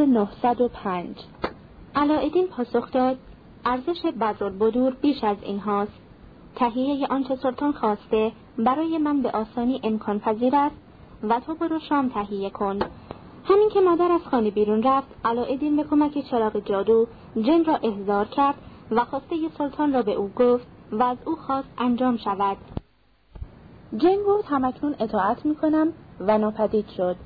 صفحه 905 علایدین پاسخ داد ارزش بدرالبدور بیش از این هاست. تهیه آنچه سلطان خواسته برای من به آسانی امکان پذیر است و تو برو شام تهیه کن. همین که مادر از خانه بیرون رفت علایدین به کمک چراغ جادو جن را احضار کرد و خواسته سلطان را به او گفت و از او خواست انجام شود. جن گفت همکنون اطاعت می‌کنم و ناپدید شد.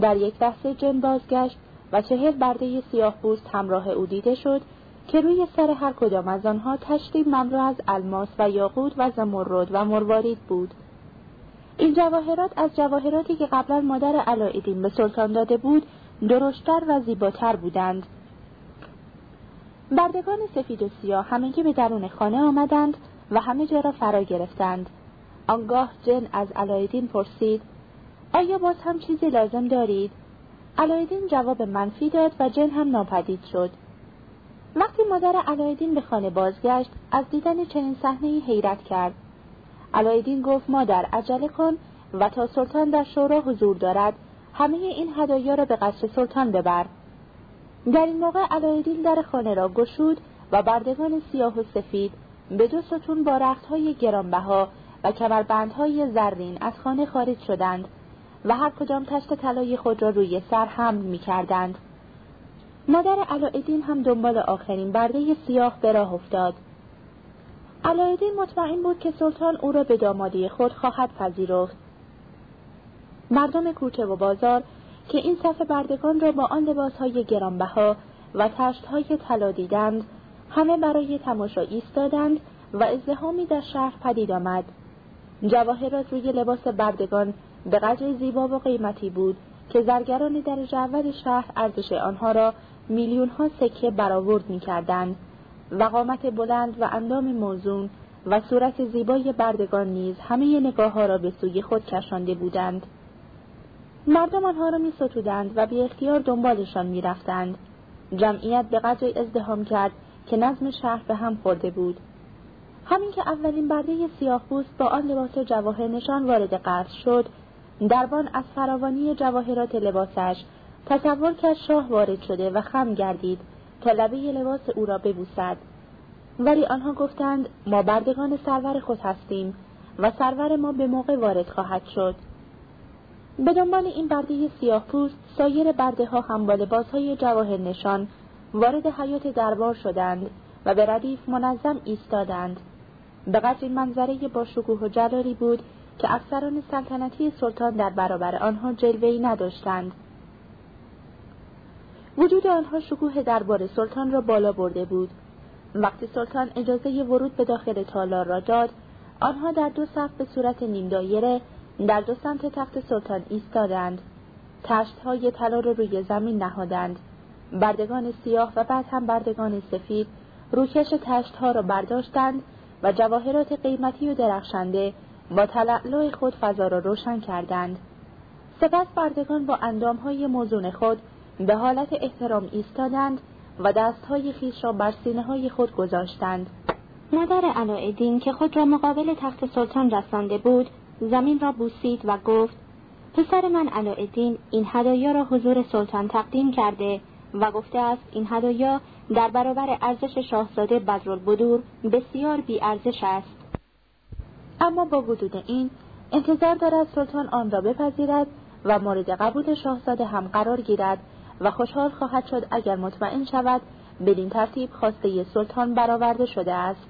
در یک لحظه جن بازگشت و چهل برده سیاه بوست همراه او دیده شد که روی سر هر کدام از آنها تشتی مملو از الماس و یاقوت و زمرد و مروارید بود. این جواهرات از جواهراتی که قبلا مادر علایالدین به سلطان داده بود درشتر و زیباتر بودند. بردگان سفید و سیاه همگی به درون خانه آمدند و همه جا را فرا گرفتند. آنگاه جن از علایدین پرسید آیا باز هم چیزی لازم دارید؟ علایدین جواب منفی داد و جن هم ناپدید شد. وقتی مادر علایدین به خانه بازگشت از دیدن چنین صحنه حیرت کرد. علایدین گفت مادر عجله کن و تا سلطان در شورا حضور دارد. همه این هدایا را به قصر سلطان ببر. در این موقع علایدین در خانه را گشود و بردگان سیاه و سفید به دو ستون با رختهای گرانبها و کمربندهای زرین از خانه خارج شدند. و هر کدام تشت طلای خود را روی سر حمل می کردند. مادر علایدین هم دنبال آخرین برده سیاه به راه افتاد. علایدین مطمئن بود که سلطان او را به دامادی خود خواهد پذیرفت. مردم کوچه و بازار که این صف بردگان را با آن لباسهای گرانبها و تشتهای طلا دیدند همه برای تماشا ایستادند و ازدهامی در شهر پدید آمد جواهرات روی لباس بردگان به قدر زیبا و قیمتی بود که زرگران درجه اول شهر ارزش آنها را میلیون ها سکه برآورد می کردند و قامت بلند و اندام موزون و صورت زیبای بردگان نیز همه نگاه ها را به سوی خود کشانده بودند. مردم آنها را می ستودند و بی اختیار دنبالشان می رفتند. جمعیت به قدر ازدهام کرد که نظم شهر به هم خورده بود. همین که اولین برده سیاه با آن لباس جواهر نشان وارد قصر شد دربان از فراوانی جواهرات لباسش تصور کرد شاه وارد شده و خم گردید تا لبه لباس او را ببوسد. ولی آنها گفتند ما بردگان سرور خود هستیم و سرور ما به موقع وارد خواهد شد. به دنبال این برده سیاه پوست سایر برده ها هم با لباس های جواهر نشان وارد حیات دربار شدند و به ردیف منظم ایستادند. به قدر منظره با شکوه و جلالی بود که افسران سلطنتی سلطان در برابر آنها جلوهی نداشتند. وجود آنها شکوه دربار سلطان را بالا برده بود. وقتی سلطان اجازه ورود به داخل تالار را داد آنها در دو صف به صورت نیم دایره در دو سمت تخت سلطان ایستادند. تشت های طلا را روی زمین نهادند. بردگان سیاه و بعد هم بردگان سفید روکش تشت ها را برداشتند و جواهرات قیمتی و درخشنده با تلعلع خود فضا را روشن کردند. سپس بردگان با اندامهای موزون خود به حالت احترام ایستادند و دستهای خیش را بر سینه های خود گذاشتند. مادر علایالدین که خود را مقابل تخت سلطان رسانده بود زمین را بوسید و گفت پسر من علایالدین این هدایا را حضور سلطان تقدیم کرده و گفته است این هدایا در برابر ارزش شاهزاده بدرالبدور بسیار بی ارزش است. اما با وجود این انتظار دارد سلطان آن را بپذیرد و مورد قبول شاهزاده هم قرار گیرد و خوشحال خواهد شد اگر مطمئن شود بدین ترتیب خواسته سلطان برآورده شده است.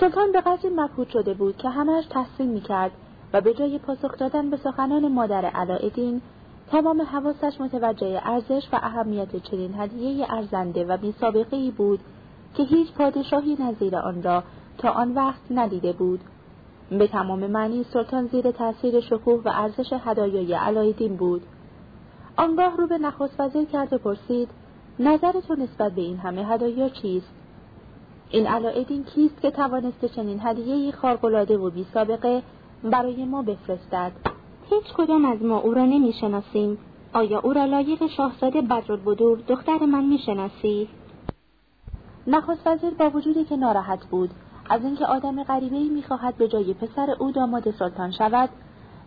سلطان به قدری مبهوت شده بود که همهش تحسین می‌کرد و به جای پاسخ دادن به سخنان مادر علایالدین تمام حواسش متوجه ارزش و اهمیت چنین هدیه ارزنده و بی ای بود که هیچ پادشاهی نظیر آن را تا آن وقت ندیده بود. به تمام معنی سلطان زیر تاثیر شکوه و ارزش هدایای علایدین بود. آنگاه رو به نخست وزیر کرد و پرسید نظر تو نسبت به این همه هدایا چیست؟ این علایدین کیست که توانسته چنین هدیهای خارق‌العاده و بی سابقه برای ما بفرستد؟ هیچ کدام از ما او را نمی‌شناسیم. آیا او را لایق شاهزاده بدرالبدور دختر من می‌شناسی؟ نخست وزیر با وجودی که ناراحت بود از اینکه آدم غریبهای می‌خواهد به جای پسر او داماد سلطان شود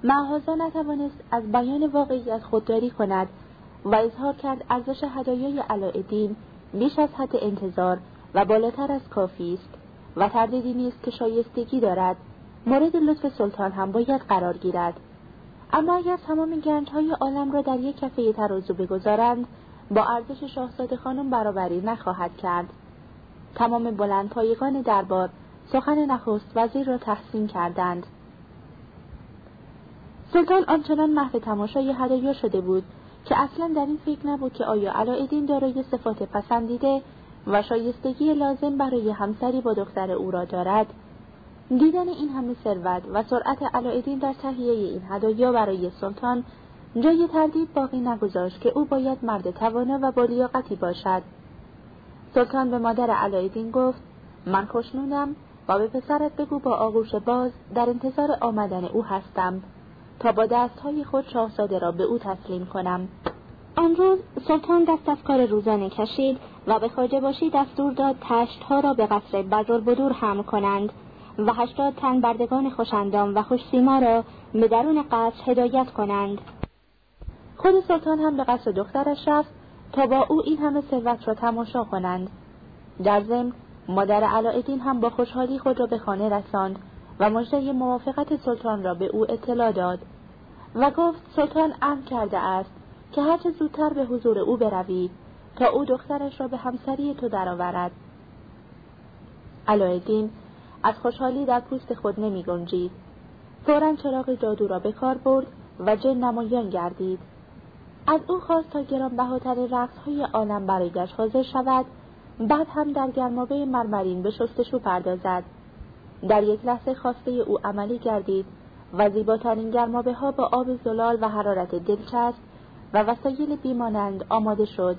معهازا نتوانست از بیان واقعیت خودداری کند و اظهار کرد ارزش هدایای علایالدین بیش از حد انتظار و بالاتر از کافی است و تردیدی نیست که شایستگی دارد. مورد لطف سلطان هم باید قرار گیرد. اما اگر تمام گنجهای عالم را در یک کفه ترازو بگذارند با ارزش شاهزاده خانم برابری نخواهد کرد. تمام بلند پایگان دربار سخن نخست وزیر را تحسین کردند. سلطان آنچنان محو تماشای هدایا شده بود که اصلا در این فکر نبود که آیا علایالدین دارای صفات پسندیده و شایستگی لازم برای همسری با دختر او را دارد. دیدن این همه ثروت و سرعت علایالدین در تهیه این هدایا برای سلطان جای تردید باقی نگذاشت که او باید مرد توانا و بالیاقتی باشد. سلطان به مادر علایالدین گفت من خوشنودم و به پسرت بگو با آغوش باز در انتظار آمدن او هستم تا با دستهای خود شاهزاده را به او تسلیم کنم. آن روز سلطان دست از کار روزانه کشید و به خواجه باشی دستور داد تشتها را به قصر بدور هم کنند و هشتاد تن بردگان خوشندام و خوشسیما را به درون قصر هدایت کنند. خود سلطان هم به قصر دخترش رفت تا با او این همه ثروت را تماشا کنند. در ضمن مادر علایالدین هم با خوشحالی خود را به خانه رساند و مژده موافقت سلطان را به او اطلاع داد و گفت سلطان امر کرده است که هرچه زودتر به حضور او بروی تا او دخترش را به همسری تو درآورد. علایالدین از خوشحالی در پوست خود نمی گنجید. فورا چراغ جادو را به کار برد و جن نمایان گردید. از او خواست تا گرانبهاترین رقصهای عالم برایش حاضر شود بعد هم در گرمابه مرمرین به شستشو پردازد. در یک لحظه خواسته او عملی گردید و زیباترین گرمابه ها با آب زلال و حرارت دلچسب و وسایل بیمانند آماده شد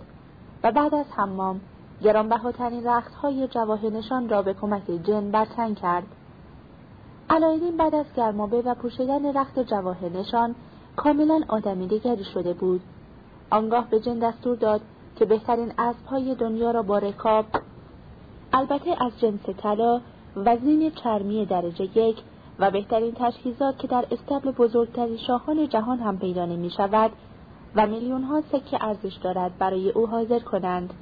و بعد از حمام گرانبهاترین رقصهای جواهر نشان را به کمک جن برتن کرد. علایدین بعد از گرمابه و پوشیدن رخت جواهر نشان کاملا آدمی دیگری شده بود. آنگاه به جن دستور داد که بهترین اسبهای دنیا را با رکاب البته از جنس طلا و زین چرمی درجه یک و بهترین تجهیزات که در استبل بزرگترین شاهان جهان هم پیدا نمی شود و میلیون ها سکه ارزش دارد برای او حاضر کنند.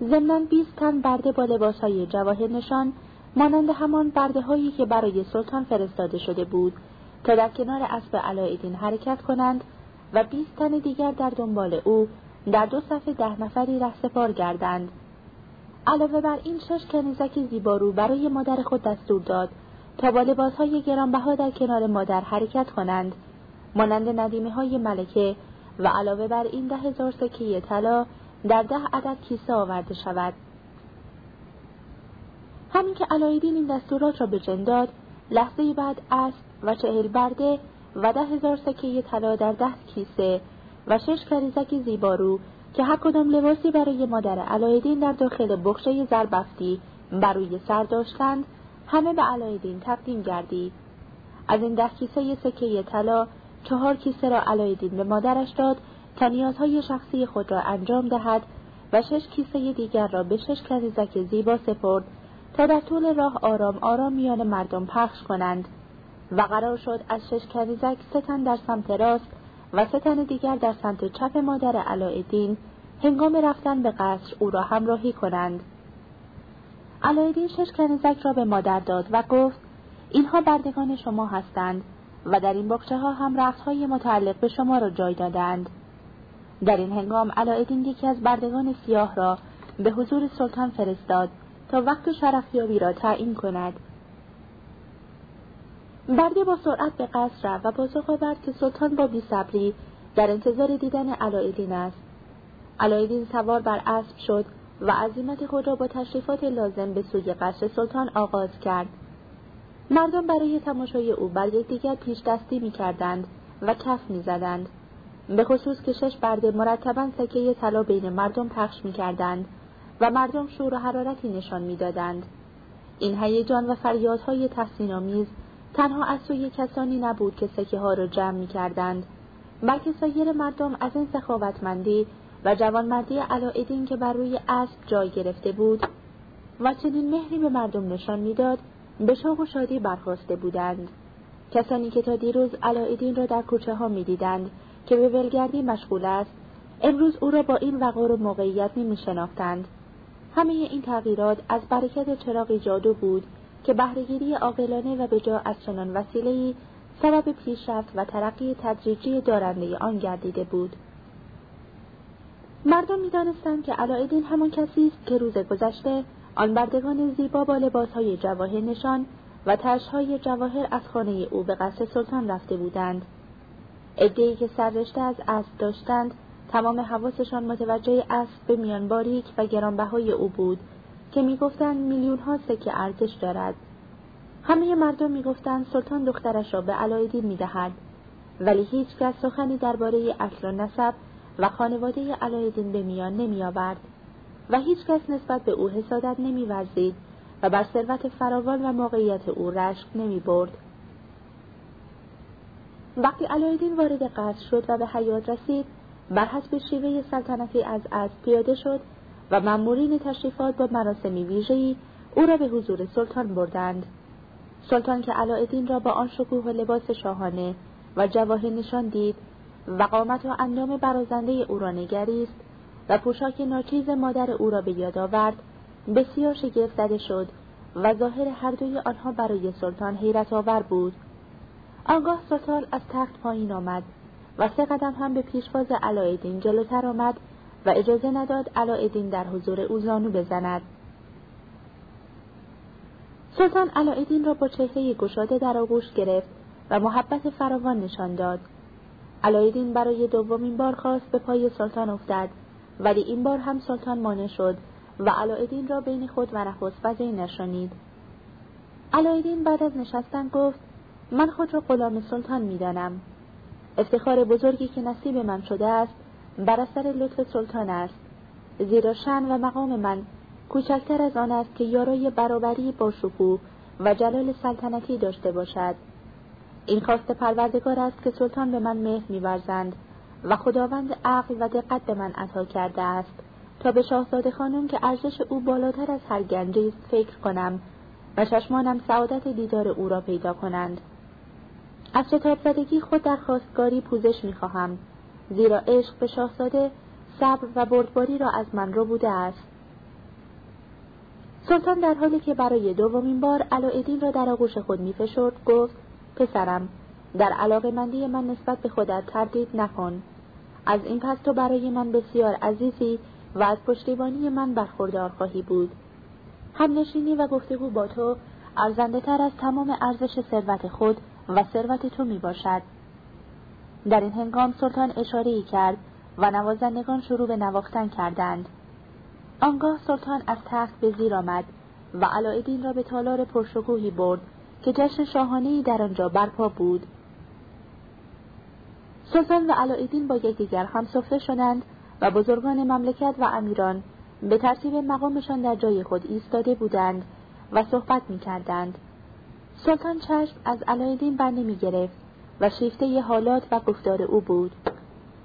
ضمنا 20 تن برده با لباس های جواهر نشان مانند همان برده هایی که برای سلطان فرستاده شده بود تا در کنار اسب علایالدین حرکت کنند و 20 تن دیگر در دنبال او در دو صفحه ده نفری سپار گردند. علاوه بر این شش کنیزک زیبارو برای مادر خود دستور داد تا با لباسهای گرانبها در کنار مادر حرکت کنند مانند ندیمه های ملکه و علاوه بر این ده هزار سکه طلا در ده عدد کیسه آورده شود همین که علایدین این دستورات را به جن داد لحظه بعد اسب و چهل برده و ده هزار سکه طلا در ده کیسه و شش کنیزک زیبارو که هر کدام لباسی برای مادر علایدین در داخل بخشه زربفتی بر روی سر داشتند همه به علایدین تقدیم گردید از این ده کیسه سکه طلا چهار کیسه را علایدین به مادرش داد تا نیازهای شخصی خود را انجام دهد و شش کیسه دیگر را به شش کنیزک زیبا سپرد تا در طول راه آرام آرام میان مردم پخش کنند. و قرار شد از شش کنیزک سه تن در سمت راست و سه تن دیگر در سمت چپ مادر علایالدین هنگام رفتن به قصر او را همراهی کنند. علایالدین شش کنیزک را به مادر داد و گفت اینها بردگان شما هستند و در این بخچه ها هم رخت های متعلق به شما را جای دادند. در این هنگام علایالدین یکی از بردگان سیاه را به حضور سلطان فرستاد تا وقت شرفیابی را تعیین کند. برده با سرعت به قصر رفت و پاسخ آورد که سلطان با بیصبری در انتظار دیدن علایالدین است علایالدین سوار بر اسب شد و عظیمت خود را با تشریفات لازم به سوی قصر سلطان آغاز کرد مردم برای تماشای او بر یکدیگر پیش دستی می کردند و کف می زدند. به خصوص که شش برده مرتبا سکه طلا بین مردم پخش می کردند و مردم شور و حرارتی نشان می دادند. این هیجان و فریادهای تحسین آمیز تنها از سوی کسانی نبود که سکه ها را جمع می کردند بلکه سایر مردم از این سخاوتمندی و جوانمردی علایدین که بر روی اسب جای گرفته بود و چنین مهری به مردم نشان می‌داد به شوق و شادی برخواسته بودند. کسانی که تا دیروز علایدین را در کوچه ها می دیدند که به ولگردی مشغول است امروز او را با این وقار و موقعیت نمی همه این تغییرات از برکت چراغ جادو بود که بهرهگیری عاقلانه و بجا از چنان وسیله‌ای سبب پیشرفت و ترقی تدریجی دارنده آن گردیده بود. مردم می‌دانستند که علایالدین همان کسی است که روز گذشته آن بردگان زیبا با لباسهای جواهر نشان و تشهای جواهر از خانه او به قصر سلطان رفته بودند. عدهای که سررشته از اسب داشتند تمام حواسشان متوجه اسب به میان باریک و گرانبهای او بود. که می‌گفتند میلیون ها سکه ارزش دارد همه مردم می‌گفتند سلطان دخترش را به علایالدین می‌دهد ولی هیچ کس سخنی درباره اصل و نسب و خانواده علایالدین به میان نمیآورد و هیچ کس نسبت به او حسادت نمیورزید و بر ثروت فراوان و موقعیت او رشک نمی برد. وقتی علایالدین وارد قصر شد و به حیات رسید بر حسب شیوه سلطنتی از از پیاده شد و مأمورین تشریفات با مراسمی ویژه‌ای او را به حضور سلطان بردند. سلطان که علایالدین را با آن شکوه و لباس شاهانه و جواهر نشان دید و قامت و اندام برازنده او را نگریست و پوشاک ناچیز مادر او را به یاد آورد. بسیار شگفت زده شد و ظاهر هر دوی آنها برای سلطان حیرت آور بود. آنگاه سلطان از تخت پایین آمد و سه قدم هم به پیشواز علایالدین جلوتر آمد و اجازه نداد علایالدین در حضور او زانو بزند. سلطان علایالدین را با چهره گشاده در آغوش گرفت و محبت فراوان نشان داد. علایالدین برای دومین بار خواست به پای سلطان افتد ولی این بار هم سلطان مانع شد و علایالدین را بین خود و نخست وزیر نشانید. علایالدین بعد از نشستن گفت من خود را غلام سلطان می‌دانم. افتخار بزرگی که نصیب من شده است بر اثر لطف سلطان است. زیرا شن و مقام من کوچکتر از آن است که یارای برابری با شکوه و جلال سلطنتی داشته باشد. این خواست پروردگار است که سلطان به من مهر میورزند و خداوند عقل و دقت به من عطا کرده است تا به شاهزاده خانم که ارزش او بالاتر از هر گنجی است فکر کنم و چشمانم سعادت دیدار او را پیدا کنند. از شتاب زدگی خود در خواستگاری پوزش می‌خواهم. زیرا عشق به شاهزاده صبر و بردباری را از من رو بوده است. سلطان در حالی که برای دومین بار علایالدین را در آغوش خود میفشرد گفت پسرم در علاقه مندی من نسبت به خودت تردید نکن. از این پس تو برای من بسیار عزیزی و از پشتیبانی من برخوردار خواهی بود. همنشینی و گفتگو با تو ارزنده تر از تمام ارزش ثروت خود و ثروت تو می باشد. در این هنگام سلطان اشاره ای کرد و نوازندگان شروع به نواختن کردند. آنگاه سلطان از تخت به زیر آمد و علایالدین را به تالار پرشکوهی برد که جشن شاهانهای در آنجا برپا بود. سلطان و علایالدین با یکدیگر هم سفره شدند و بزرگان مملکت و امیران به ترتیب مقامشان در جای خود ایستاده بودند و صحبت می کردند. سلطان چشم از علایالدین بر نمی گرفت و شیفته حالات و گفتار او بود.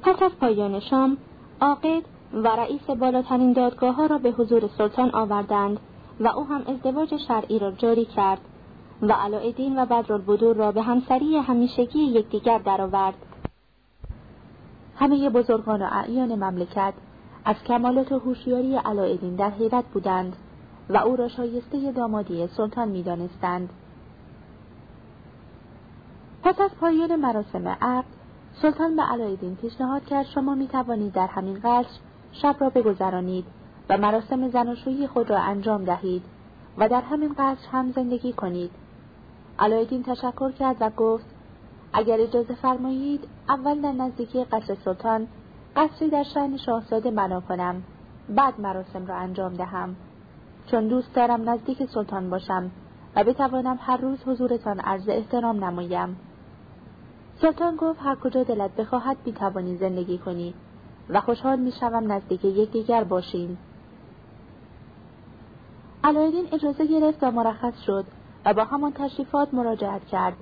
پس از پایان شام، عاقد و رئیس بالاترین دادگاه ها را به حضور سلطان آوردند و او هم ازدواج شرعی را جاری کرد و علایالدین و بدرالبدور را به همسری همیشگی یکدیگر درآورد. همه بزرگان و اعیان مملکت از کمالات و هوشیاری علایالدین در حیرت بودند و او را شایسته دامادی سلطان می‌دانستند. پس از پایان مراسم عقد سلطان به علایالدین پیشنهاد کرد شما می توانید در همین قصر شب را بگذرانید و مراسم زناشویی خود را انجام دهید و در همین قصر هم زندگی کنید. علایالدین تشکر کرد و گفت اگر اجازه فرمایید اول در نزدیکی قصر سلطان قصری در شهن شاهزاده بنا کنم بعد مراسم را انجام دهم. چون دوست دارم نزدیک سلطان باشم و بتوانم هر روز حضورتان عرض احترام نمایم. سلطان گفت هر کجا دلت بخواهد می‌توانی زندگی کنی و خوشحال می‌شوم نزدیک یکدیگر باشیم. علایالدین اجازه گرفت و مرخص شد و با همان تشریفات مراجعت کرد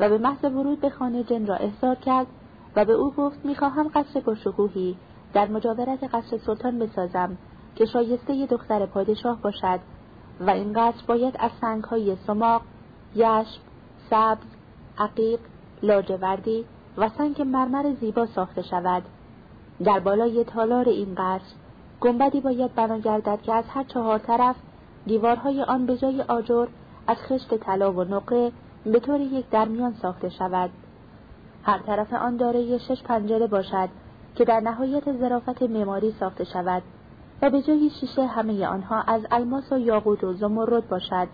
و به محض ورود به خانه جن را احضار کرد و به او گفت می‌خواهم قصر پرشکوهی در مجاورت قصر سلطان بسازم که شایسته دختر پادشاه باشد و این قصر باید از سنگهای سماق، یشب، سبز، عقیق لاجوردی و سنگ مرمر زیبا ساخته شود. در بالای تالار این قصر گنبدی باید بنا گردد که از هر چهار طرف دیوارهای آن به جای آجر از خشت طلا و نقره به طور یک درمیان ساخته شود. هر طرف آن دارای شش پنجره باشد که در نهایت ظرافت معماری ساخته شود و به جای شیشه همه آنها از الماس و یاقوت و زمرد باشد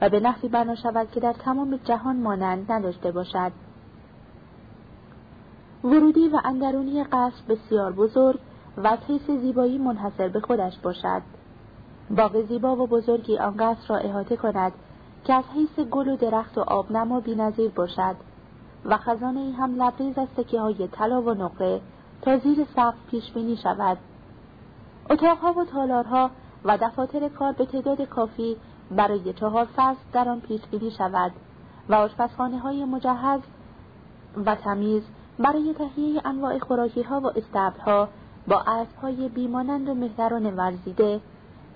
و به نحوی بنا شود که در تمام جهان مانند نداشته باشد. ورودی و اندرونی قصر بسیار بزرگ و حیث زیبایی منحصر به خودش باشد. باغ زیبا و بزرگی آن قصر را احاطه کند که از حیث گل و درخت و آبنما بینظیر باشد و خزانه ای هم لبریز از سکه های طلا و نقره تا زیر سقف پیش بینی شود. اتاقها و تالارها و دفاتر کار به تعداد کافی برای چهار فصل در آن پیش بینی شود و آشپزخانه های مجهز و تمیز برای تهیه انواع خوراکی ها و استبلها با اسب های بیمانند و مهتران ورزیده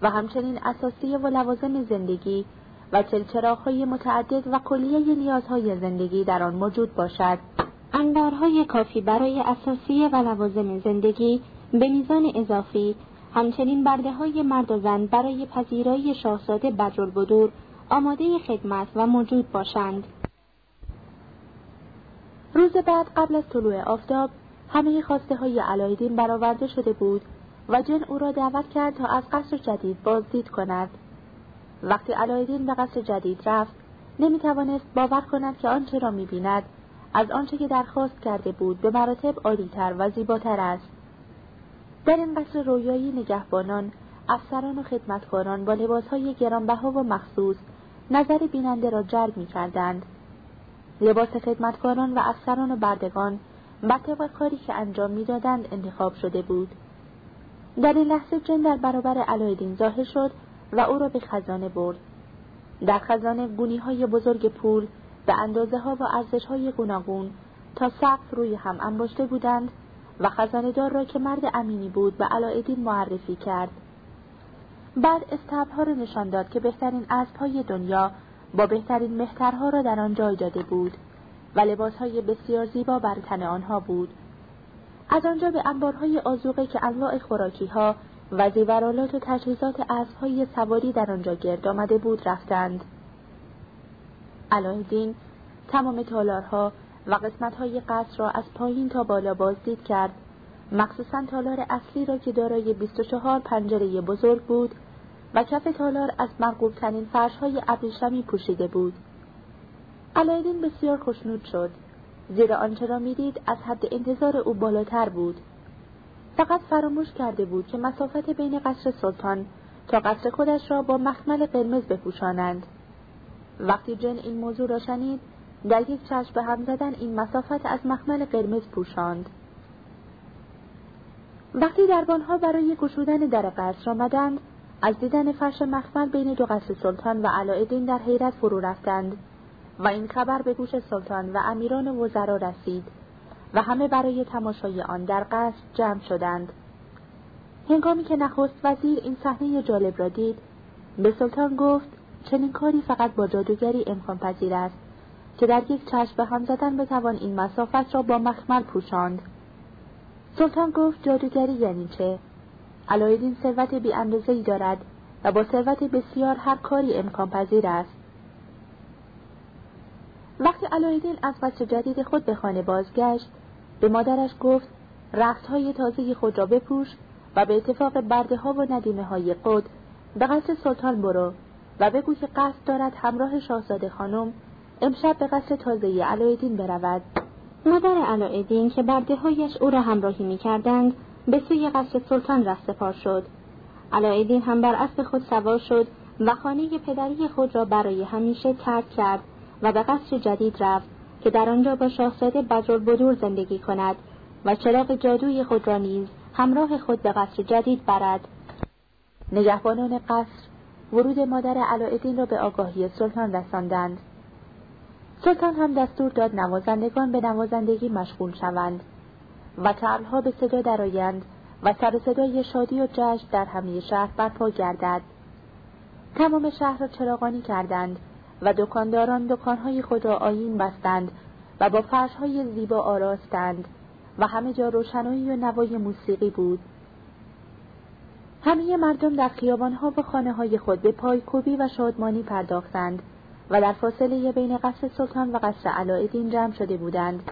و همچنین اساسیه و لوازم زندگی و چلچراغ های متعدد و کلیه نیازهای زندگی در آن موجود باشد. انبارهای کافی برای اساسیه و لوازم زندگی به میزان اضافی همچنین برده های مرد و زن برای پذیرایی شاهزاده بدرالبدور آماده خدمت و موجود باشند. روز بعد قبل از طلوع آفتاب همه خواسته های علایدین برآورده شده بود و جن او را دعوت کرد تا از قصر جدید بازدید کند. وقتی علایدین به قصر جدید رفت نمی توانست باور کند که آنچه را می بیند از آنچه که درخواست کرده بود به مراتب عالیتر و زیباتر است. در این قصر رویایی نگهبانان، افسران و خدمتکاران با لباسهای گرانبها و مخصوص نظر بیننده را جلب می کردند. لباس خدمتکاران و افسران و بردگان بر طبق کاری که انجام می‌دادند انتخاب شده بود. در این لحظه جن در برابر علایدین ظاهر شد و او را به خزانه برد. در خزانه گونی های بزرگ پول به اندازه ها و ارزش های گوناگون تا سقف روی هم انباشته بودند و خزانه دار را که مرد امینی بود به علایدین معرفی کرد. بعد استبها را نشان داد که بهترین های دنیا با بهترین مهترها را در آن جای داده بود و لباسهای بسیار زیبا بر تن آنها بود. از آنجا به انبارهای آزوقه که انواع خوراکی ها و زیورالات و تجهیزات اسبهای سواری در آنجا گرد آمده بود رفتند. علایالدین تمام تالارها و قسمتهای قصر را از پایین تا بالا بازدید کرد مخصوصا تالار اصلی را که دارای 24 پنجره بزرگ بود و کف تالار از مرغوبترین فرشهای ابریشمی پوشیده بود. علایالدین بسیار خوشنود شد. زیرا آنچه را می‌دید از حد انتظار او بالاتر بود. فقط فراموش کرده بود که مسافت بین قصر سلطان تا قصر خودش را با مخمل قرمز بپوشانند. وقتی جن این موضوع را شنید در یک چشم به هم زدن این مسافت از مخمل قرمز پوشاند. وقتی دربانها برای گشودن در قصر آمدند از دیدن فرش مخمل بین دو قصر سلطان و علایالدین در حیرت فرو رفتند و این خبر به گوش سلطان و امیران وزرا رسید و همه برای تماشای آن در قصر جمع شدند. هنگامی که نخست وزیر این صحنه جالب را دید به سلطان گفت چنین کاری فقط با جادوگری امکان پذیر است که در یک چشم به هم زدن بتوان این مسافت را با مخمل پوشاند. سلطان گفت جادوگری یعنی چه؟ علایالدین ثروت بی ای دارد و با ثروت بسیار هر کاری امکان پذیر است. وقتی علایالدین از قصر جدید خود به خانه بازگشت به مادرش گفت رختهای تازه خود را بپوش و به اتفاق برده ها و ندیمه های قد به قصر سلطان برو و بگو که قصد دارد همراه شاهزاده خانم امشب به قصر تازه علایالدین برود. مادر علایالدین که برده هایش او را همراهی می کردند به سوی قصر سلطان رفت پار شد. علایالدین هم بر اسب خود سوار شد و خانه پدری خود را برای همیشه ترک کرد و به قصر جدید رفت که در آنجا با شاهزاده بدرالبدور زندگی کند و چراغ جادوی خود را نیز همراه خود به قصر جدید برد. نگهبانان قصر ورود مادر علایالدین را به آگاهی سلطان رساندند. سلطان هم دستور داد نوازندگان به نوازندگی مشغول شوند. و ترلها به صدا درآیند و سر صدای شادی و جشن در همه شهر برپا گردد. تمام شهر را چراغانی کردند و دکانداران دکانهای خود را آیین بستند و با فرشهای زیبا آراستند و همه جا روشنایی و نوای موسیقی بود. همه مردم در خیابانها و خانه های خود به پایکوبی و شادمانی پرداختند و در فاصله بین قصر سلطان و قصر علایدین جمع شده بودند.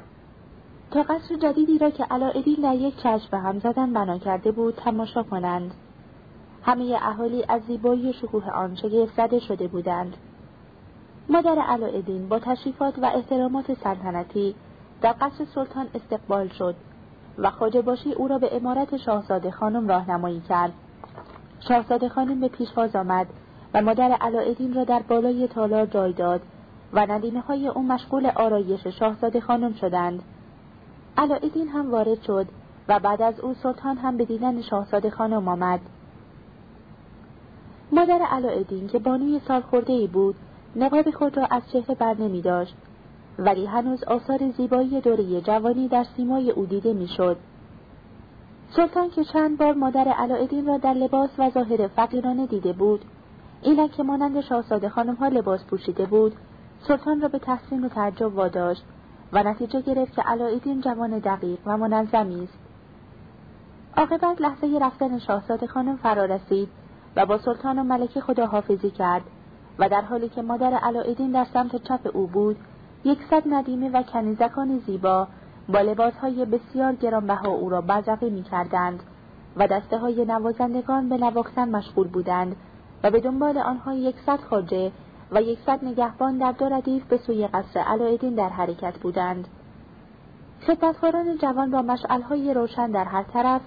تا قصر جدیدی را که علایدین در یک چشم به هم زدن بنا کرده بود تماشا کنند. همه اهالی از زیبایی شکوه آن شگفت زده شده بودند. مادر علایدین با تشریفات و احترامات سلطنتی در قصر سلطان استقبال شد و خواجه باشی او را به امارت شاهزاده خانم راهنمایی کرد. شاهزاده خانم به پیشواز آمد و مادر علایدین را در بالای تالار جای داد و ندیمه های او مشغول آرایش شاهزاده خانم شدند. علایدین هم وارد شد و بعد از او سلطان هم به دیدن شاهزاده خانم آمد مادر علایدین که بانوی سال ای بود نقاب خود را از چهره بر نمی داشت ولی هنوز آثار زیبایی دوره جوانی در سیمای او دیده می‌شد. سلطان که چند بار مادر علایدین را در لباس و ظاهر فقیرانه دیده بود اینک که مانند شاهزاده خانم ها لباس پوشیده بود سلطان را به تحسین و تعجب واداشت و نتیجه گرفت که علایدین جوان دقیق و منظمی است. عاقبت لحظه رفتن شاهزاده خانم فرا رسید و با سلطان و ملکه خداحافظی کرد و در حالی که مادر علایدین در سمت چپ او بود یکصد ندیمه و کنیزکان زیبا با لباسهای بسیار گرانبها او را بزرقه می کردند و دسته های نوازندگان به نواختن مشغول بودند و به دنبال آنها یکصد خاجه و یکصد نگهبان در دو ردیف به سوی قصر علایدین در حرکت بودند. خدمتکاران جوان با مشعلهای روشن در هر طرف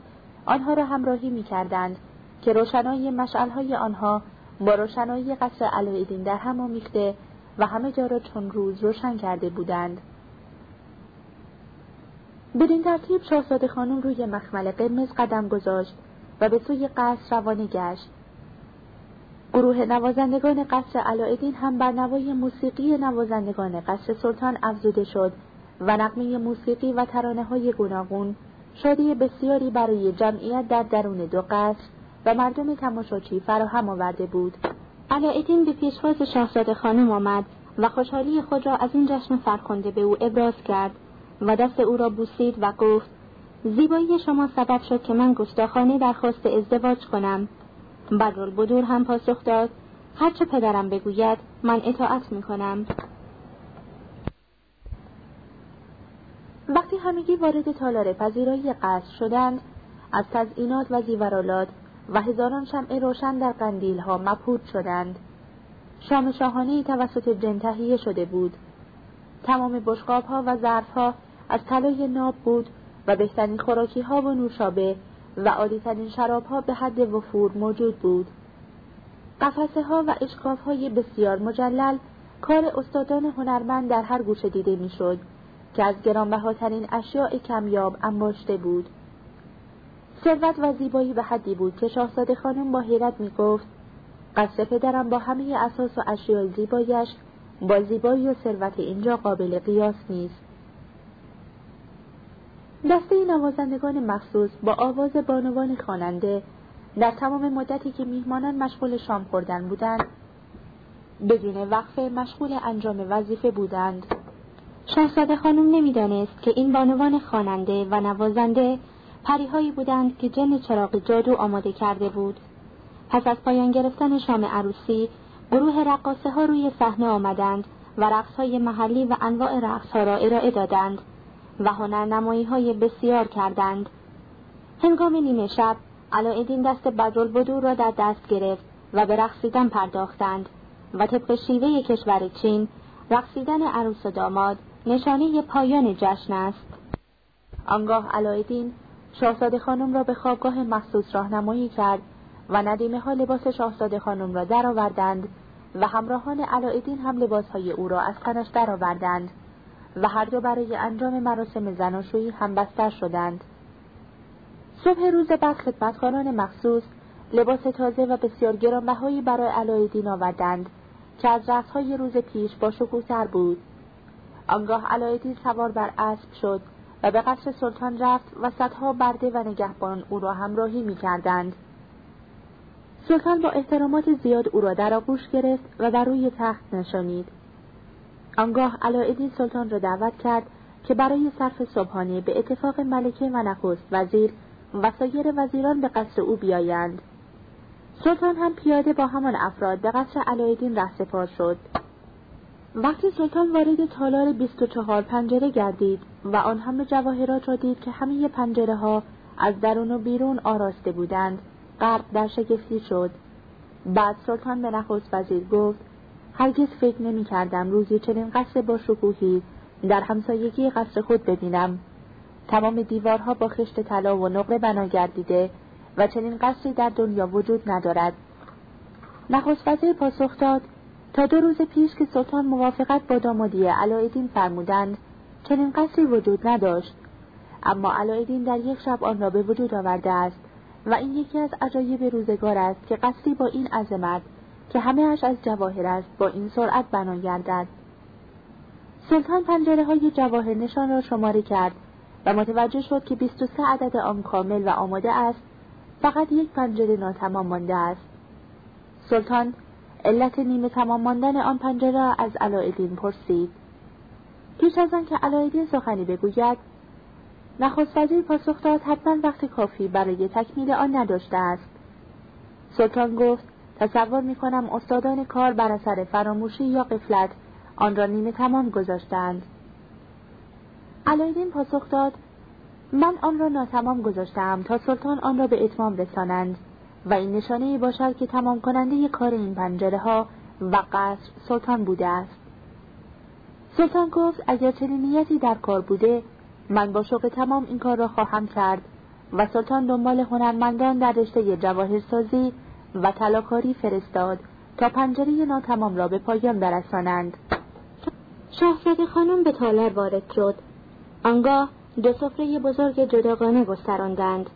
آنها را همراهی می کردند که روشنایی مشعلهای آنها با روشنایی قصر علایدین در هم آمیخته و همه جا را چون روز روشن کرده بودند. بدین ترتیب شاهزاده خانم روی مخمل قرمز قدم گذاشت و به سوی قصر روانه گشت. گروه نوازندگان قصر علایدین هم بر نوای موسیقی نوازندگان قصر سلطان افزوده شد و نقمه موسیقی و ترانه های گوناگون شادی بسیاری برای جمعیت در درون دو قصر و مردم تماشاچی فراهم آورده بود. علایدین به پیشواز شاهزاده خانم آمد و خوشحالی خود را از این جشن فرخنده به او ابراز کرد و دست او را بوسید و گفت زیبایی شما سبب شد که من گستاخانه درخواست ازدواج کنم. بدور هم پاسخ داد. هرچه پدرم بگوید من اطاعت می کنم وقتی همگی وارد تالار پذیرایی قصر شدند از تزئینات و زیورالات و هزاران شمع روشن در قندیل ها مبهود شدند. شام شاهانه توسط جن تهیه شده بود. تمام بشقاب ها و ظرف ها از طلای ناب بود و بهترین خوراکی ها و نوشابه و عالیترین شراب ها به حد وفور موجود بود. قفسه ها و اشکاف های بسیار مجلل کار استادان هنرمند در هر گوشه دیده می‌شد که از گرانبهاترین اشیاء کمیاب انباشته بود. ثروت و زیبایی به حدی بود که شاهزاده خانم با حیرت می گفت قصر پدرم با همه اساس و اشیاء زیبایش با زیبایی و ثروت اینجا قابل قیاس نیست. دسته نوازندگان مخصوص با آواز بانوان خواننده در تمام مدتی که میهمانان مشغول شام خوردن بودند بدون وقفه مشغول انجام وظیفه بودند. شاهزاده خانم نمی‌دانست که این بانوان خواننده و نوازنده پریهایی بودند که جن چراغ جادو آماده کرده بود. پس از پایان گرفتن شام عروسی گروه رقاصه ها روی صحنه آمدند و رقص های محلی و انواع رقص ها را ارائه دادند. و هنرنمایی های بسیار کردند. هنگام نیمه شب علایدین دست بدرالبدور را در دست گرفت و به رقصیدن پرداختند و طبق شیوه کشور چین رقصیدن عروس و داماد نشانه پایان جشن است. آنگاه علایدین شاهزاده خانم را به خوابگاه مخصوص راهنمایی کرد و ندیمه ها لباس شاهزاده خانم را درآوردند و همراهان علایدین هم لباسهای او را از تنش درآوردند. و هر دو برای انجام مراسم زناشویی هم بستر شدند صبح روز بعد خدمتکاران مخصوص لباس تازه و بسیار گرانبهایی برای علایدین آوردند که از رقصهای روز پیش با شکوهتر بود آنگاه علایدین سوار بر اسب شد و به قصر سلطان رفت و صدها برده و نگهبان او را همراهی می کردند. سلطان با احترامات زیاد او را در آغوش گرفت و بر روی تخت نشانید. آنگاه علایدین سلطان را دعوت کرد که برای صرف صبحانه به اتفاق ملکه و نخست وزیر و سایر وزیران به قصر او بیایند. سلطان هم پیاده با همان افراد به قصر علایالدین رهسپار شد. وقتی سلطان وارد تالار بیست و چهار پنجره گردید و آن همه جواهرات را دید که همه پنجره ها از درون و بیرون آراسته بودند غرق در شگفتی شد. بعد سلطان به نخست وزیر گفت هرگز فکر نمی کردم روزی چنین قصر با شکوهی در همسایگی قصر خود ببینم. تمام دیوارها با خشت طلا و نقره بنا گردیده و چنین قصری در دنیا وجود ندارد. نخست وزیر پاسخ داد تا دو روز پیش که سلطان موافقت با دامادی علایدین فرمودند چنین قصری وجود نداشت. اما علایدین در یک شب آن را به وجود آورده است و این یکی از عجایب روزگار است که قصری با این عظمت که همه اش از جواهر است با این سرعت بنا گردد. سلطان پنجره های جواهر نشان را شماره کرد و متوجه شد که 23 عدد آن کامل و آماده است فقط یک پنجره ناتمام مانده است. سلطان علت نیمه تمام ماندن آن پنجره از علایالدین پرسید. پیش از آنکه علایالدین سخنی بگوید نخست وزیر پاسخ داد حتما وقت کافی برای تکمیل آن نداشته است. سلطان گفت تصور می کنم استادان کار بر اثر فراموشی یا قفلت آن را نیمه تمام گذاشتند. علایالدین پاسخ داد من آن را ناتمام گذاشتم تا سلطان آن را به اتمام رسانند و این نشانه باشد که تمام کننده کار این پنجره ها و قصر سلطان بوده است. سلطان گفت اگر چنین نیتی در کار بوده من با شوق تمام این کار را خواهم کرد و سلطان دنبال هنرمندان در رشته جواهرسازی و طلاکاری فرستاد تا پنجره ناتمام را به پایان برسانند. شاهزاده خانم به تالار وارد شد. آنگاه دو سفره بزرگ جداگانه گستراندند.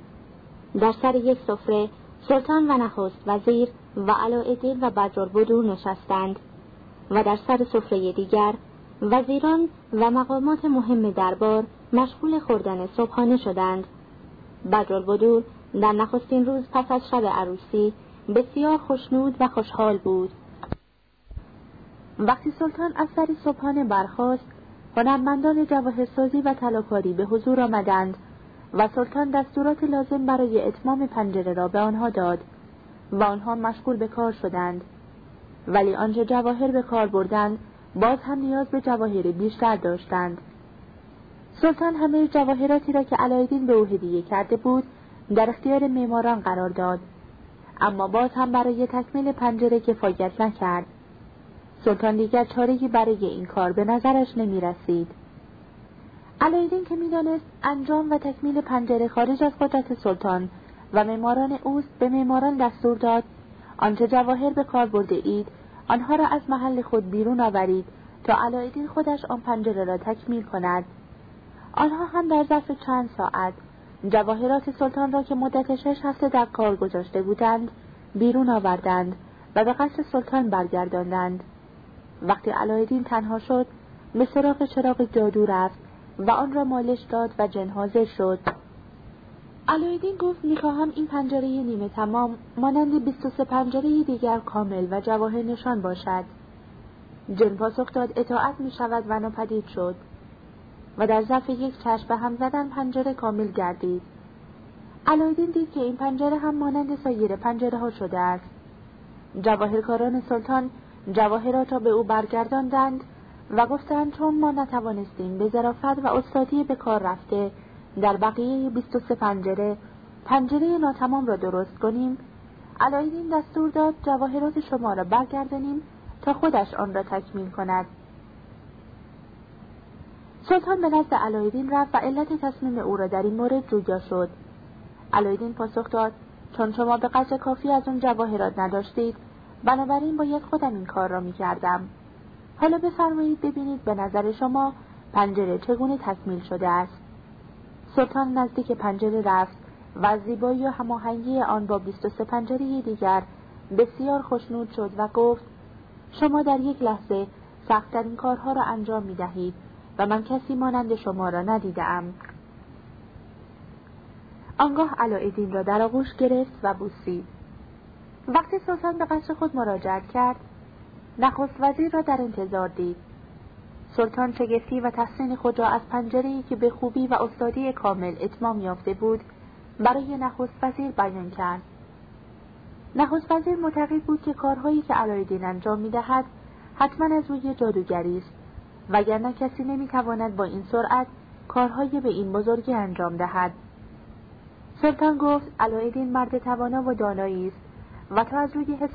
در سر یک سفره سلطان و نخست وزیر و علایالدین و بدرالبدور نشستند و در سر سفره دیگر وزیران و مقامات مهم دربار مشغول خوردن صبحانه شدند. بدرالبدور در نخستین روز پس از شب عروسی بسیار خوشنود و خوشحال بود. وقتی سلطان از سر صبحانه برخاست هنرمندان جواهرسازی و طلاکاری به حضور آمدند و سلطان دستورات لازم برای اتمام پنجره را به آنها داد و آنها مشغول به کار شدند. ولی آنچه جواهر به کار بردند باز هم نیاز به جواهر بیشتر داشتند. سلطان همه جواهراتی را که علایدین به او هدیه کرده بود در اختیار معماران قرار داد. اما باز هم برای تکمیل پنجره کفایت نکرد. سلطان دیگر چارهی برای این کار به نظرش نمی رسید. علایدین که می‌دانست انجام و تکمیل پنجره خارج از قدرت سلطان و معماران اوست به معماران دستور داد. آنچه جواهر به کار برده اید آنها را از محل خود بیرون آورید تا علایدین خودش آن پنجره را تکمیل کند. آنها هم در ظرف چند ساعت جواهرات سلطان را که مدت شش هفته در کار گذاشته بودند بیرون آوردند و به قصر سلطان برگرداندند. وقتی علایدین تنها شد به سراغ چراغ جادو رفت و آن را مالش داد و جنهازه شد. علایدین گفت می‌خواهم این پنجره نیمه تمام مانند بیست و سه پنجره دیگر کامل و جواهر نشان باشد. جن پاسخ داد اطاعت می شود و ناپدید شد. و در ظرف یک چشم به هم زدن پنجره کامل گردید. علایدین دید که این پنجره هم مانند سایر پنجره ها شده است. جواهرکاران سلطان جواهرات را به او برگرداندند و گفتند چون ما نتوانستیم به ظرافت و استادی به کار رفته در بقیه 23 پنجره پنجره ناتمام را درست کنیم علایدین دستور داد جواهرات شما را برگردانیم تا خودش آن را تکمیل کند. سلطان به نزد علایدین رفت و علت تصمیم او را در این مورد جویا شد علایدین پاسخ داد چون شما به قدر کافی از اون جواهرات نداشتید بنابراین باید خودم این کار را می کردم. حالا بفرمایید ببینید به نظر شما پنجره چگونه تکمیل شده است. سلطان نزدیک پنجره رفت و زیبایی و هماهنگی آن با 23 پنجره دیگر بسیار خوشنود شد و گفت شما در یک لحظه سختترین کارها را انجام می دهید و من کسی مانند شما را ندیدم. آنگاه علایدین را در آغوش گرفت و بوسید. وقتی سلطان به قصر خود مراجعت کرد نخست وزیر را در انتظار دید سلطان شگفتی و تحسین خود را از پنجرهای که به خوبی و استادی کامل اتمام یافته بود برای نخست وزیر بیان کرد نخست وزیر معتقد بود که کارهایی که علایالدین انجام می‌دهد حتما از روی جادوگری است وگرنه کسی نمی‌تواند با این سرعت کارهایی به این بزرگی انجام دهد. سلطان گفت علایالدین مرد توانا و دانایی است. و تا از روی حس